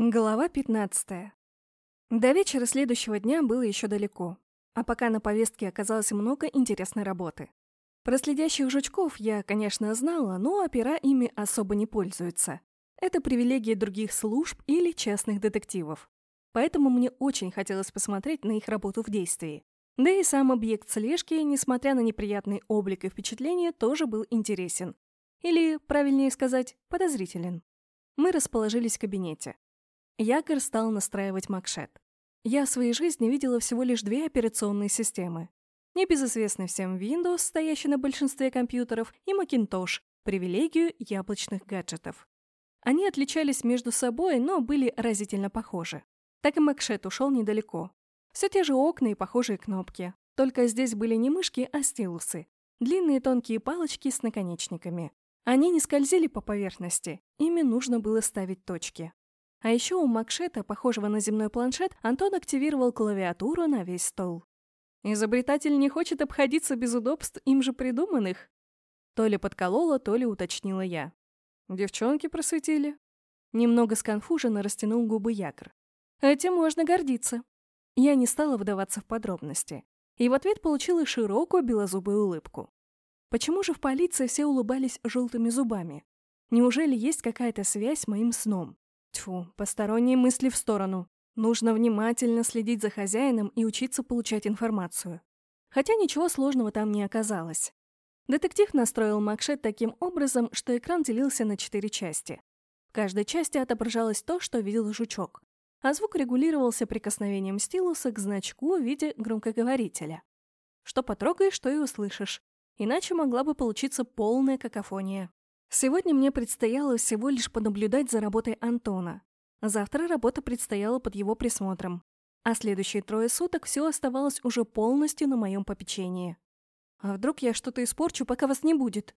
Глава 15. До вечера следующего дня было еще далеко, а пока на повестке оказалось много интересной работы. Про следящих жучков я, конечно, знала, но опера ими особо не пользуются. Это привилегии других служб или частных детективов. Поэтому мне очень хотелось посмотреть на их работу в действии. Да и сам объект слежки, несмотря на неприятный облик и впечатление, тоже был интересен. Или, правильнее сказать, подозрителен. Мы расположились в кабинете. Якор стал настраивать макшет. Я в своей жизни видела всего лишь две операционные системы. Небезызвестный всем Windows, стоящий на большинстве компьютеров, и Macintosh, привилегию яблочных гаджетов. Они отличались между собой, но были разительно похожи. Так и Макшет ушел недалеко. Все те же окна и похожие кнопки. Только здесь были не мышки, а стилусы. Длинные тонкие палочки с наконечниками. Они не скользили по поверхности, ими нужно было ставить точки. А еще у Макшета, похожего на земной планшет, Антон активировал клавиатуру на весь стол. Изобретатель не хочет обходиться без удобств им же придуманных. То ли подколола, то ли уточнила я. Девчонки просветили. Немного сконфуженно растянул губы якор. Этим можно гордиться. Я не стала вдаваться в подробности. И в ответ получила широкую белозубую улыбку. Почему же в полиции все улыбались желтыми зубами? Неужели есть какая-то связь с моим сном? Тьфу, посторонние мысли в сторону. Нужно внимательно следить за хозяином и учиться получать информацию. Хотя ничего сложного там не оказалось. Детектив настроил Макшет таким образом, что экран делился на четыре части. В каждой части отображалось то, что видел жучок, а звук регулировался прикосновением стилуса к значку в виде громкоговорителя. Что потрогаешь, то и услышишь. Иначе могла бы получиться полная какофония. Сегодня мне предстояло всего лишь понаблюдать за работой Антона. Завтра работа предстояла под его присмотром. А следующие трое суток все оставалось уже полностью на моем попечении. А вдруг я что-то испорчу, пока вас не будет?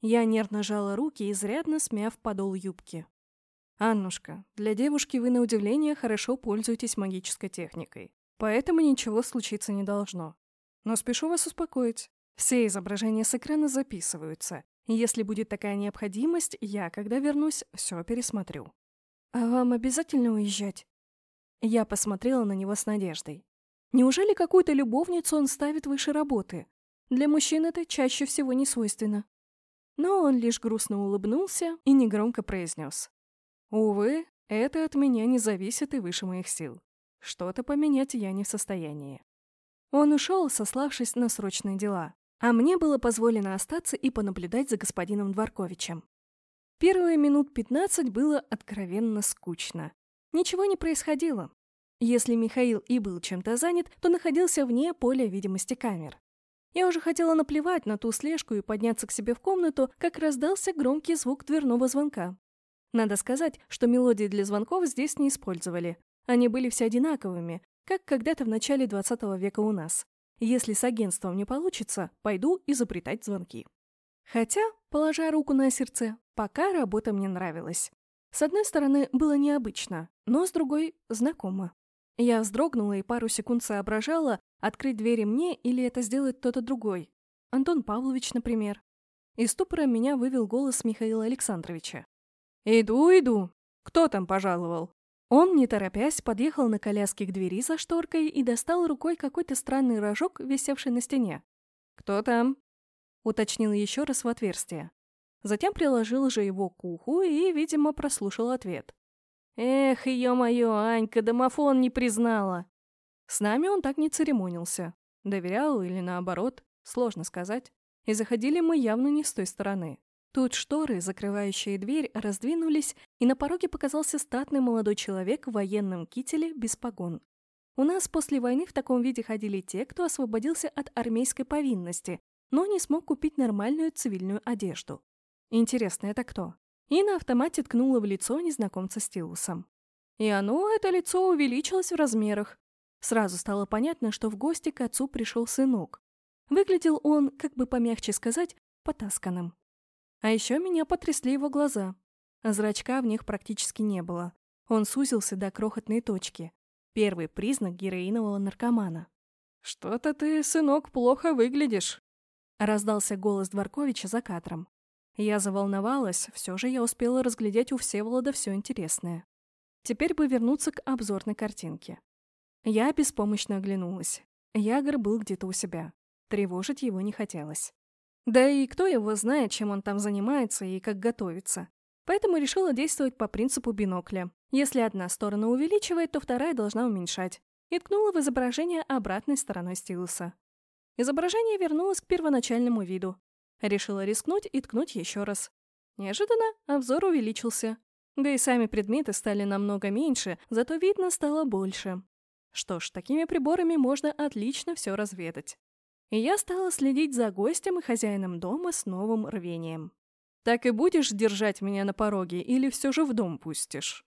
Я нервно жала руки, изрядно смяв подол юбки. «Аннушка, для девушки вы на удивление хорошо пользуетесь магической техникой, поэтому ничего случиться не должно. Но спешу вас успокоить. Все изображения с экрана записываются, если будет такая необходимость, я, когда вернусь, все пересмотрю. А вам обязательно уезжать? Я посмотрела на него с надеждой. Неужели какую-то любовницу он ставит выше работы? Для мужчин это чаще всего не свойственно. Но он лишь грустно улыбнулся и негромко произнес. «Увы, это от меня не зависит и выше моих сил. Что-то поменять я не в состоянии». Он ушел, сославшись на срочные дела а мне было позволено остаться и понаблюдать за господином Дворковичем. Первые минут пятнадцать было откровенно скучно. Ничего не происходило. Если Михаил и был чем-то занят, то находился вне поля видимости камер. Я уже хотела наплевать на ту слежку и подняться к себе в комнату, как раздался громкий звук дверного звонка. Надо сказать, что мелодии для звонков здесь не использовали. Они были все одинаковыми, как когда-то в начале 20 века у нас. Если с агентством не получится, пойду изобретать звонки. Хотя, положа руку на сердце, пока работа мне нравилась. С одной стороны, было необычно, но с другой — знакомо. Я вздрогнула и пару секунд соображала, открыть двери мне или это сделает кто-то другой. Антон Павлович, например. Из ступора меня вывел голос Михаила Александровича. «Иду, иду. Кто там пожаловал?» Он, не торопясь, подъехал на коляске к двери за шторкой и достал рукой какой-то странный рожок, висевший на стене. «Кто там?» — уточнил еще раз в отверстие. Затем приложил же его к уху и, видимо, прослушал ответ. «Эх, ё-моё, Анька, домофон не признала!» С нами он так не церемонился. Доверял или наоборот, сложно сказать. И заходили мы явно не с той стороны. Тут шторы, закрывающие дверь, раздвинулись, и на пороге показался статный молодой человек в военном кителе без погон. У нас после войны в таком виде ходили те, кто освободился от армейской повинности, но не смог купить нормальную цивильную одежду. Интересно, это кто? И на автомате ткнула в лицо незнакомца стилусом. И оно, это лицо, увеличилось в размерах. Сразу стало понятно, что в гости к отцу пришел сынок. Выглядел он, как бы помягче сказать, потасканным. А еще меня потрясли его глаза. Зрачка в них практически не было. Он сузился до крохотной точки. Первый признак героинового наркомана. «Что-то ты, сынок, плохо выглядишь», — раздался голос Дворковича за кадром. Я заволновалась, все же я успела разглядеть у Всеволода все интересное. Теперь бы вернуться к обзорной картинке. Я беспомощно оглянулась. Ягор был где-то у себя. Тревожить его не хотелось. Да и кто его знает, чем он там занимается и как готовится. Поэтому решила действовать по принципу бинокля. Если одна сторона увеличивает, то вторая должна уменьшать. И ткнула в изображение обратной стороной стилуса. Изображение вернулось к первоначальному виду. Решила рискнуть и ткнуть еще раз. Неожиданно обзор увеличился. Да и сами предметы стали намного меньше, зато видно стало больше. Что ж, такими приборами можно отлично все разведать. И я стала следить за гостем и хозяином дома с новым рвением. «Так и будешь держать меня на пороге или все же в дом пустишь?»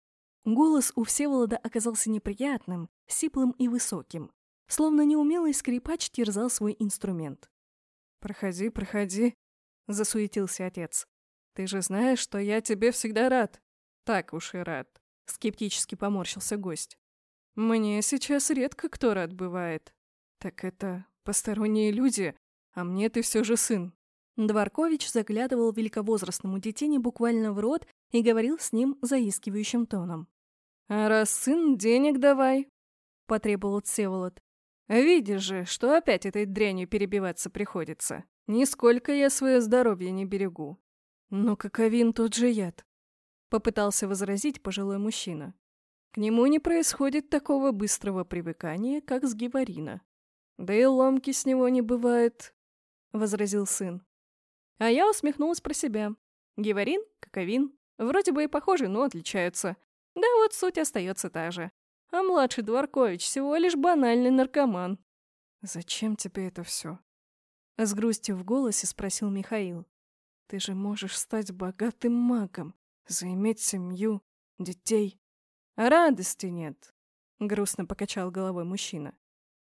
Голос у Всеволода оказался неприятным, сиплым и высоким, словно неумелый скрипач терзал свой инструмент. «Проходи, проходи», — засуетился отец. «Ты же знаешь, что я тебе всегда рад». «Так уж и рад», — скептически поморщился гость. «Мне сейчас редко кто рад бывает. Так это посторонние люди, а мне ты все же сын». Дворкович заглядывал великовозрастному детине буквально в рот и говорил с ним заискивающим тоном. «А раз сын, денег давай», — потребовал Всеволод. «Видишь же, что опять этой дрянью перебиваться приходится. Нисколько я свое здоровье не берегу». «Но каковин тот же яд», — попытался возразить пожилой мужчина. К нему не происходит такого быстрого привыкания, как с геварина. Да и ломки с него не бывает, — возразил сын. А я усмехнулась про себя. Геварин, каковин, вроде бы и похожи, но отличаются. Да вот суть остается та же. А младший Дворкович всего лишь банальный наркоман. «Зачем тебе это все? С грустью в голосе спросил Михаил. «Ты же можешь стать богатым магом, заиметь семью, детей. «Радости нет», — грустно покачал головой мужчина.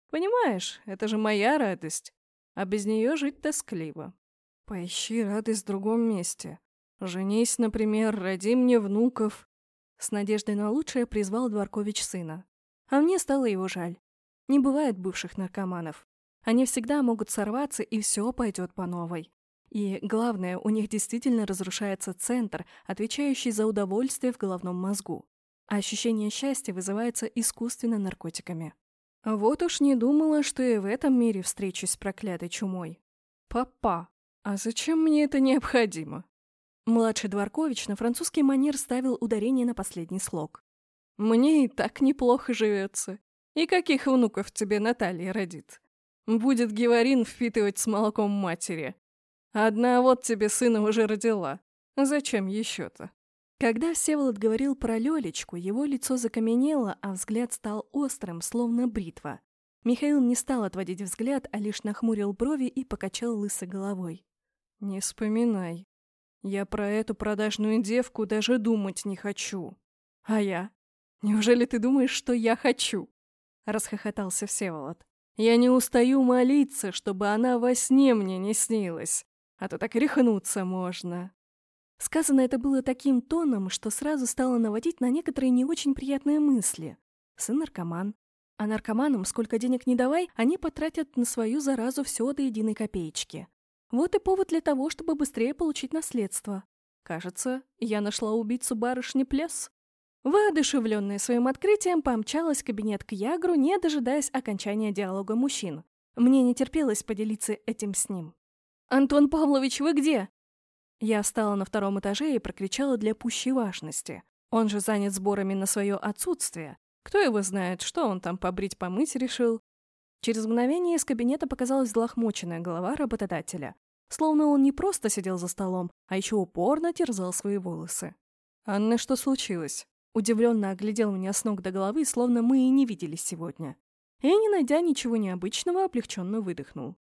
«Понимаешь, это же моя радость, а без нее жить тоскливо. Поищи радость в другом месте. Женись, например, роди мне внуков». С надеждой на лучшее призвал Дворкович сына. А мне стало его жаль. Не бывает бывших наркоманов. Они всегда могут сорваться, и все пойдет по новой. И главное, у них действительно разрушается центр, отвечающий за удовольствие в головном мозгу а ощущение счастья вызывается искусственно наркотиками. Вот уж не думала, что и в этом мире встречусь с проклятой чумой. Папа, а зачем мне это необходимо? Младший Дворкович на французский манер ставил ударение на последний слог. Мне и так неплохо живется. И каких внуков тебе Наталья родит? Будет Геварин впитывать с молоком матери. Одна вот тебе сына уже родила. Зачем еще-то? Когда Всеволод говорил про Лёлечку, его лицо закаменело, а взгляд стал острым, словно бритва. Михаил не стал отводить взгляд, а лишь нахмурил брови и покачал лысой головой. «Не вспоминай. Я про эту продажную девку даже думать не хочу. А я? Неужели ты думаешь, что я хочу?» Расхохотался Всеволод. «Я не устаю молиться, чтобы она во сне мне не снилась, а то так рехнуться можно». Сказано это было таким тоном, что сразу стало наводить на некоторые не очень приятные мысли. Сын наркоман. А наркоманам, сколько денег не давай, они потратят на свою заразу все до единой копеечки. Вот и повод для того, чтобы быстрее получить наследство. Кажется, я нашла убийцу барышни Плес. Воодушевленная своим открытием, помчалась в кабинет к Ягру, не дожидаясь окончания диалога мужчин. Мне не терпелось поделиться этим с ним. «Антон Павлович, вы где?» Я встала на втором этаже и прокричала для пущей важности. Он же занят сборами на свое отсутствие. Кто его знает, что он там побрить-помыть решил. Через мгновение из кабинета показалась злохмоченная голова работодателя. Словно он не просто сидел за столом, а еще упорно терзал свои волосы. «Анна, что случилось?» Удивленно оглядел меня с ног до головы, словно мы и не виделись сегодня. И, не найдя ничего необычного, облегченно выдохнул.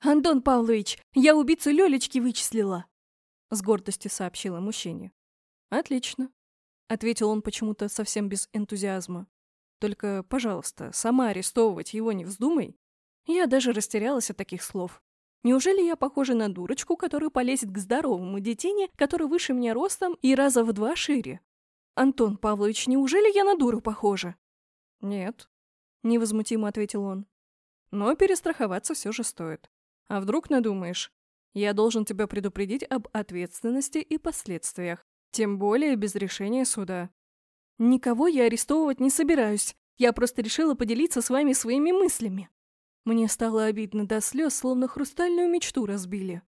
«Антон Павлович, я убийцу Лёлечки вычислила!» — с гордостью сообщила мужчине. «Отлично», — ответил он почему-то совсем без энтузиазма. «Только, пожалуйста, сама арестовывать его не вздумай». Я даже растерялась от таких слов. Неужели я похожа на дурочку, которая полезет к здоровому детине, который выше меня ростом и раза в два шире? Антон Павлович, неужели я на дуру похожа? Нет, невозмутимо ответил он. Но перестраховаться все же стоит. А вдруг надумаешь, я должен тебя предупредить об ответственности и последствиях, тем более без решения суда. Никого я арестовывать не собираюсь. Я просто решила поделиться с вами своими мыслями. Мне стало обидно до слез, словно хрустальную мечту разбили.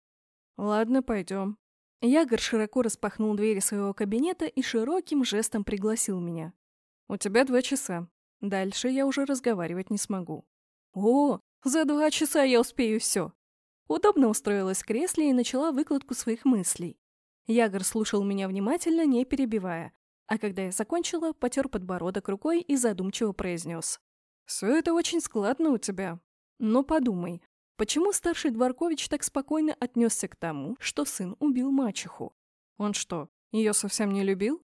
Ладно, пойдем. Ягор широко распахнул двери своего кабинета и широким жестом пригласил меня. У тебя два часа. Дальше я уже разговаривать не смогу. О, за два часа я успею все. Удобно устроилась в кресле и начала выкладку своих мыслей. Ягор слушал меня внимательно, не перебивая, а когда я закончила, потер подбородок рукой и задумчиво произнес. «Все это очень складно у тебя. Но подумай, почему старший Дворкович так спокойно отнесся к тому, что сын убил мачеху? Он что, ее совсем не любил?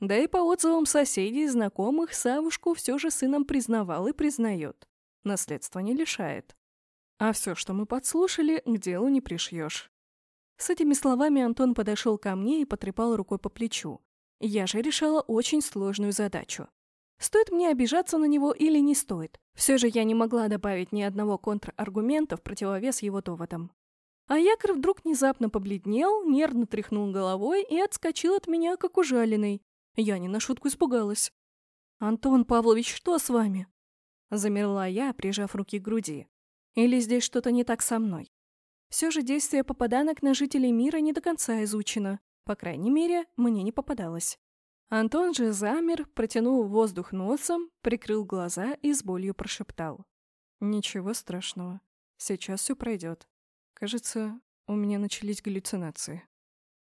Да и по отзывам соседей и знакомых Савушку все же сыном признавал и признает. Наследство не лишает. А все, что мы подслушали, к делу не пришьешь. С этими словами Антон подошел ко мне и потрепал рукой по плечу. Я же решала очень сложную задачу. Стоит мне обижаться на него или не стоит? Все же я не могла добавить ни одного контраргумента в противовес его доводам. А якорь вдруг внезапно побледнел, нервно тряхнул головой и отскочил от меня, как ужаленный. Я не на шутку испугалась. «Антон Павлович, что с вами?» Замерла я, прижав руки к груди. Или здесь что-то не так со мной? Все же действие попаданок на жителей мира не до конца изучено. По крайней мере, мне не попадалось. Антон же замер, протянул воздух носом, прикрыл глаза и с болью прошептал. «Ничего страшного. Сейчас все пройдет. Кажется, у меня начались галлюцинации».